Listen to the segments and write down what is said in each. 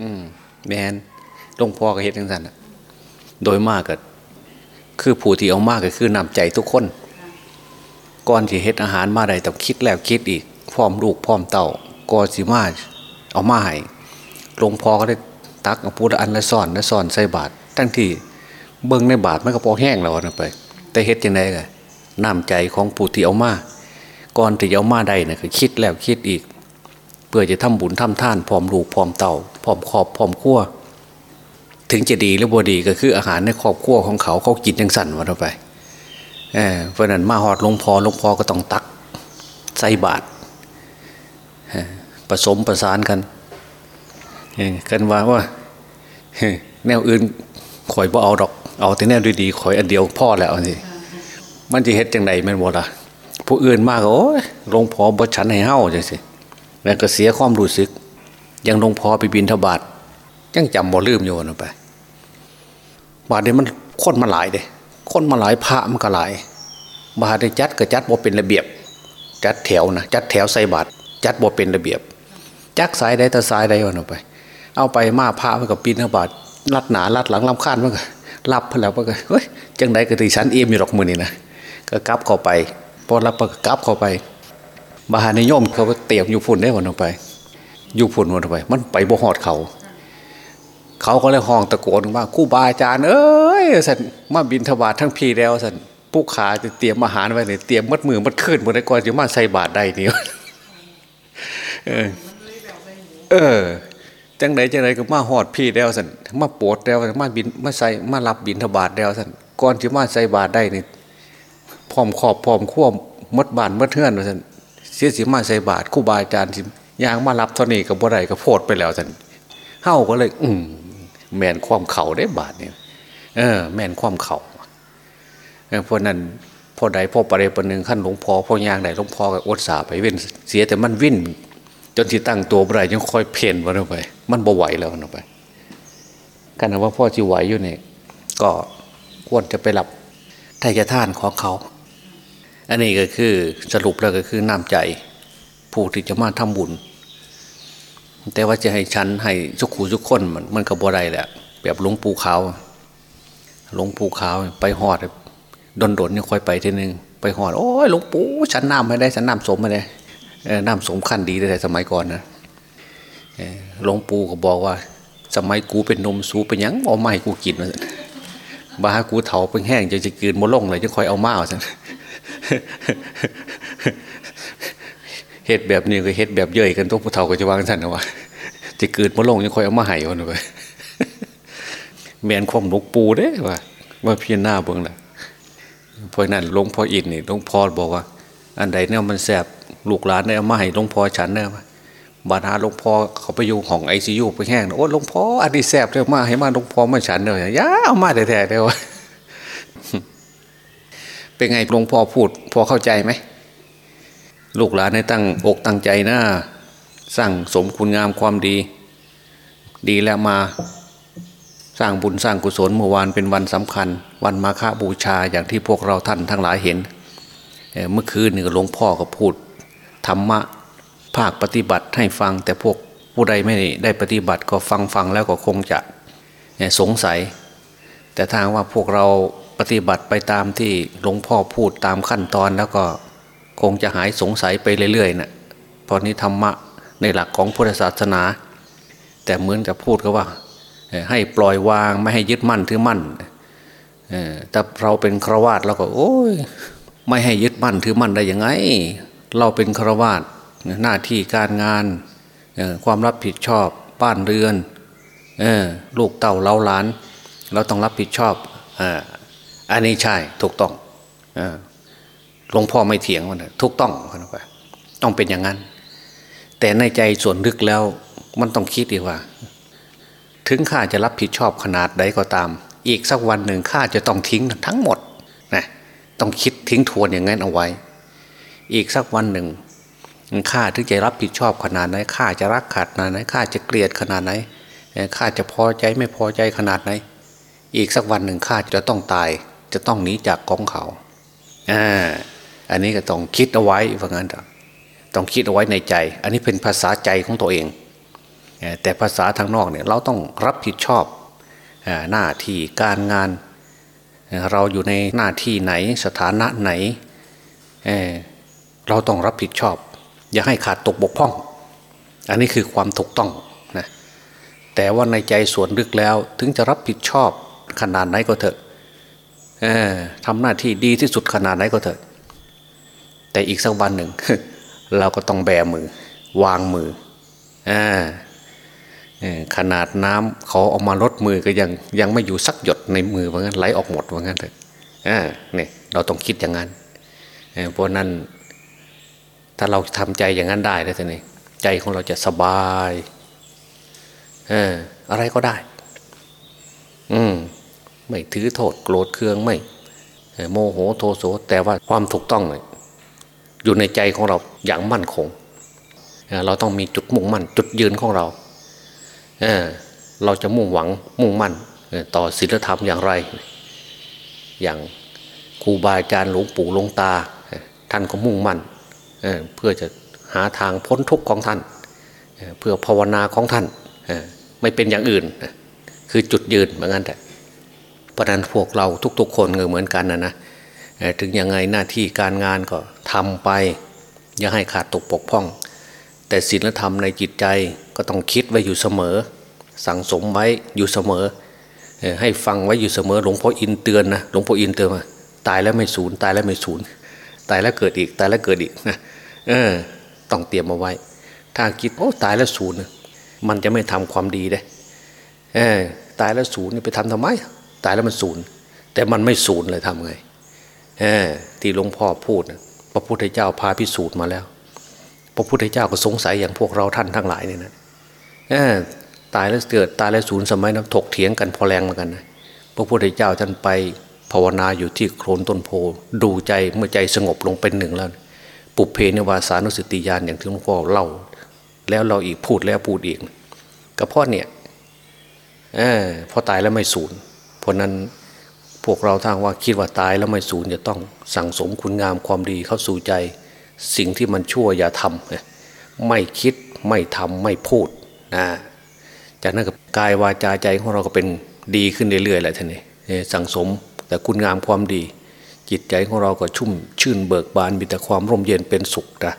อืมแมนหลวงพ่อก็เห็นทั้งสันโดยมากก็คือผู้ที่เอามากก็คือนำใจทุกคนก่อนที่เฮ็ดอาหารมาได้ต้องคิดแล้วคิดอีกพร้อมลูกพร้อมเต่าก่อนสิมาเอามาให้หลวงพ่อก็ได้ตักเอาพูดอันละซ่อนละซ่อนใส่บาตรทั้งที่เบิ้งในบาตรมันก็พอแห้งแล้วนะไป แต่เฮ็ดยังไงกันน้ำใจของผู้ที่เอามาก่อนที่เอามาได้นะก็คิดแล้วคิดอีก เพื่อจะทำบุญทำท่านพร้อมลูกพร้อมเต่าพร้อมครอบพร้อมครัวถึงจะดีหรือบ่ดีก็คืออาหารในครอบครัวของเขาเขากินยังสั่นวันไปเเพราะนั้นมาหอดลงพอลงพอก็ต้องตักใส่บาตรผสมประสานกันกันว่าว่าแนวอื่นข่อยบ่เอาดอก เอาแต่แนวดีๆข่อยอันเดียวพ่อแล้วสิมันจะเฮ็ดจังไดแม่นบ่ล่ะผู้อื่นมากโอ้ยลงพอบ่ฉันให้เฮาจังสิ แล้วก็เสียความรู้สึก ยังลงพอไปบินทบาทยังจำบ่ลืมอยู่นะไป บาดนี้มันคนมาหลายเด้คนมาหลายพระมันก็หลาย บาดนี้จัดก็จัดบ่เป็นระเบียบ จัดแถวนะจัดแถวใส่บาตจัดบ่เป็นระเบียบ จักสายใดแต่สายใดวันออกไป เอาไปมาพระมันกับปีนบาทลัดหนาลัดหลังลำคาญมันก็รับพแล้วมันก็เฮ้ยจังไดก็ตีชั้นเอี่ยมอยู่หรอกมือนี่นะก็กลับเข้าไปพอรับก็กลับเข้าไป บาหานิยมเขาเตียมอยู่ฝุ่นได้วันออกไป อยู่ฝุ่นวันออกไป มันไปบ่หอดเขา เขาก็เลยห้องตะโกนว่าคู่บาอาจารย์ เอ้ยสันมาบินทบาททั้งพีแล้วสันผู้ขาจะเตรียมอาหารไว้เลยเตรียมมัดมือมัดขึ้นหมดเลยก่อนจะมาใส่บาทได้นี่เออเออจังไหนจังไหนก็มาหอดพี่แล้วสันมาปวดแล้วมาบินมาใส่มารับบินทบาทแล้วสันก่อนจะมาใส่บาทได้นี่พร้อมขอบพร้อมขั้วมดบานมัดเทือนสัน เสียสิมาใส่บาทคู่บาอาจารย์สิยางมารับเท่านี้กับบ่ได้ก็โพดไปแล้วสันเฮ้าก็เลย อืมแมนความเข่าได้บาทเนี่ยเออ แมนความเข่าเพราะนั้นพ่อใดพ่อประเดี๋ยวหนึ่งขั้นหลวงพ่อพอยางใดหลวงพ่อก็อดสาไปเว้นเสียแต่มันวิ่นจนที่ตั้งตัวไรยังค่อยเพ่นวันไป มันบ่ไหวแล้ววันไปกันว่าพ่อจีไหวอยู่เนี่ยก็ควรจะไปหลับไทยท่านของเขา อันนี้ก็คือสรุปแล้วก็คือน้ำใจ ผู้ที่จะมาทำบุญ แต่ว่าจะให้ชั้นให้สุขูสุขคนมันมันก็บ่ได้แหละแบบหลวงปู่ขาวหลวงปู่ขาวไปหอดดนดนนี่ค่อยไปทีนึงไปหอดโอ้ยหลวงปู่ฉันน้ำไม่ได้ฉันน้ำสมไม่ได้น้ำสมขั้นดีแต่สมัยก่อนนะหลวงปู่ก็บอกว่า สมัยกูเป็นนมสูเป็นยังเอาไม่กูกินมาบ้ากูเถาเป็นแห้งจะจะกินมล่งเลยจะคอยเอามาสัน เฮ็ดแบบนี้ก็เฮ็ดแบบเย่ยกันตัวผู้เฒ่าก็จะวางสันนะว่าจะเกินมล่งจะคอยเอามาให้วันไปแมนความหลวงปู่เด้ว่าว่าพี่หน้าเบิ่งละเพราะนั้นหลวงพ่ออินนี่หลวงพ่อบอกว่า อันใดเนี่ยมันแสบลูกหลานเนี่ยเอามาให้หลวงพ่อฉันเนี่ยบาดาหลวงพ่อเขาไปอยู่ห้องไอซียูไปแห้งโอ้หลวงพ่ออันนี้แสบเลยมาให้มาหลวงพ่อมาฉันเลยย่าเอามาแท้ๆเดียว เป็นไงหลวงพ่อพูด พอเข้าใจไหมลูกหลานให้ตั้งอกตั้งใจนะสร้างสมคุณงามความดี ดีแล้วมาสร้างบุญสร้างกุศลเมื่อวานเป็นวันสำคัญ วันมาฆบูชาอย่างที่พวกเราท่านทั้งหลายเห็น เมื่อคืนนี่หลวงพ่อก็พูดธรรมะภาคปฏิบัติให้ฟังแต่พวกผู้ใดไม่ได้ปฏิบัติก็ฟังฟังแล้วก็คงจะสงสัย แต่ทางว่าพวกเรา ปฏิบัติไปตามที่หลวงพ่อพูดตามขั้นตอนแล้วก็คงจะหายสงสัยไปเรื่อยๆนะ่ะพอนี้ธรรมะในหลักของพุทธศาสนา แต่เหมือนกับพูดก็ว่า ให้ปล่อยวางไม่ให้ยึดมั่นถือมั่นแต่เราเป็นครวาตเราก็ โอ้ยไม่ให้ยึดมั่นถือมั่นได้ยังไง เราเป็นฆรวาสหน้าที่การงานความรับผิดชอบบ้านเรือนลูกเต่าเล้าล้าน เราต้องรับผิดชอบ อันนี้ใช่ถูกต้องหลวงพ่อไม่เถียงมันถูกต้องต้องเป็นอย่างนั้น แต่ในใจส่วนลึกแล้วมันต้องคิดดีว่า ถึงข้าจะรับผิดชอบขนาดใดก็ตาม อีกสักวันหนึ่งข้าจะต้องทิ้งทั้งหมดนะต้องคิดทิ้งทวนอย่างนั้นเอาไว้ อีกสักวันหนึ่งข้าถึงจะรับผิดชอบขนาดไหนข้าจะรักขาดขนาดไหนข้าจะเกลียดขนาดไหนข้าจะพอใจไม่พอใจขนาดไหน อีกสักวันหนึ่งข้าจะต้องตาย จะต้องหนีจากกองเขาอ่าอันนี้ก็ต้องคิดเอาไว้ว่างั้นต้องคิดเอาไว้ในใจ อันนี้เป็นภาษาใจของตัวเอง แต่ภาษาทางนอกเนี่ยเราต้องรับผิดชอบหน้าที่การงาน เราอยู่ในหน้าที่ไหนสถานะไหนเเราต้องรับผิดชอบ อย่าให้ขาดตกบกพร่อง อันนี้คือความถูกต้องนะแต่ว่าในใจส่วนลึกแล้วถึงจะรับผิดชอบขนาดไหนก็เถอะ ทำหน้าที่ดีที่สุดขนาดไหนก็เถอะ แต่อีกสักวันหนึ่ง เราก็ต้องแบมือ วางมืออขนาดน้ำเขาเออกมาลดมือก็ยังยังไม่อยู่สักหยดในมือว่างั้นไหลออกหมดว่างั้นเถอะเนี่ยเราต้องคิดอย่างนั้นเพราะนั้น ถ้าเราทำใจอย่างนั้นได้แล้วทีนี้ใจของเราจะสบาย เอออะไรก็ได้ อืม ไม่ถือโทษโกรธเคืองไม่ โมโหโทโสแต่ว่าความถูกต้องอยู่ในใจของเราอย่างมั่นคง เราต้องมีจุดมุ่งมั่น จุดยืนของเราเราจะมุ่งหวังมุ่งมั่นต่อศีลธรรมอย่างไร อย่างครูบาอาจารย์หลวงปู่หลวงตา ท่านก็มุ่งมั่นเพื่อจะหาทางพ้นทุกข์ของท่าน เพื่อภาวนาของท่าน ไม่เป็นอย่างอื่น คือจุดยืนเหมือนกันแต่ ราะนั้นพวกเราทุก ๆ คนก็เหมือนกันนะนะถึงยังไงหน้าที่การงานก็ทำไป อย่าให้ขาดตกปกพร่อง แต่ศีลธรรมในจิตใจก็ต้องคิดไว้อยู่เสมอ สั่งสมไว้อยู่เสมอ ให้ฟังไว้อยู่เสมอหลวงพ่ออินเตือนนะหลวงพ่ออินเตือนว่าตายแล้วไม่สูญตายแล้วไม่สูญตายแล้วเกิดอีกตายแล้วเกิดอีกนะเออต้องเตรียมเอาไว้ ถ้าคิดโอ้ตายแล้วสูญนมันจะไม่ทำความดีได้เออตายแล้วศูนย์ไปทำทำไม ตายแล้วมันศูนย์แต่มันไม่ศูนย์เลยทำไงอที่หลวงพ่อพูดนะพระพุทธเจ้าพาพิสูจน์มาแล้ว พระพุทธเจ้าก็สงสัยอย่างพวกเราท่านทั้งหลายเนี่ยนะตายแล้วเกิดตายแล้วศูนย์สมัยนั้นถกเถียงกันพอแรงเหมือนกันนะพระพุทธเจ้าท่านไปภาวนาอยู่ที่โคลนต้นโพดูใจเมื่อใจสงบลงเป็นหนึ่งแล้ว ปุเพนวาสานุสติญาณอย่างที่หลวงพ่อเล่า แล้วเราอีกพูดแล้วพูดอีกก็เพราะเนี่ยอพอตายแล้วไม่สูญ ราะนั้นพวกเราทางว่าคิดว่าตายแล้วไม่สูญจะต้องสั่งสมคุณงามความดีเข้าสู่ใจ สิ่งที่มันชั่วอย่าทำไม่คิดไม่ทำไม่พูดนะจากนั้นกับกายวาจาใจของเราก็เป็นดีขึ้นเรื่อยๆแหละท่านนี่สั่งสมแต่คุณงามความดี จิตใจของเราก็ชุ่มชื่นเบิกบานมีแต่ความร่มเย็นเป็นสุขนะ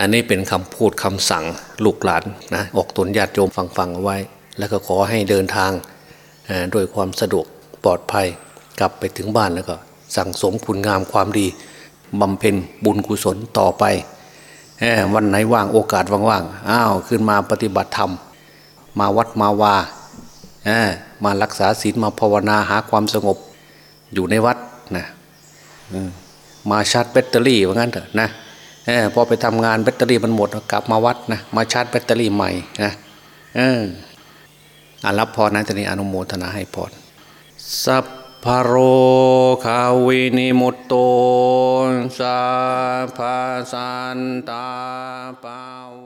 อันนี้เป็นคำพูดคำสั่งลูกหลานนะออกตนญาติโยมฟังฟังเอาไว้ แล้วก็ขอให้เดินทาง โดยความสะดวกปลอดภัยกลับไปถึงบ้านแล้วก็ สั่งสมคุณงามความดีบำเพ็ญบุญกุศลต่อไปวันไหนว่างโอกาสว่างๆอ้าวขึ้นมาปฏิบัติธรรม มาวัดมาวามารักษาศีลมาภาวนาหาความสงบอยู่ในวัดนะมาชาร์จแบตเตอรี่ว่างั้นเถอะนะพอไปทำงานแบตเตอรี่มันหมดกลับมาวัดนะมาชาร์จแบตเตอรี่ใหม่นะ อารับพรนะตอนนี้อนุโมทนาให้พรสัพพโรคาวินิมุตโตสัพพสันตาปาว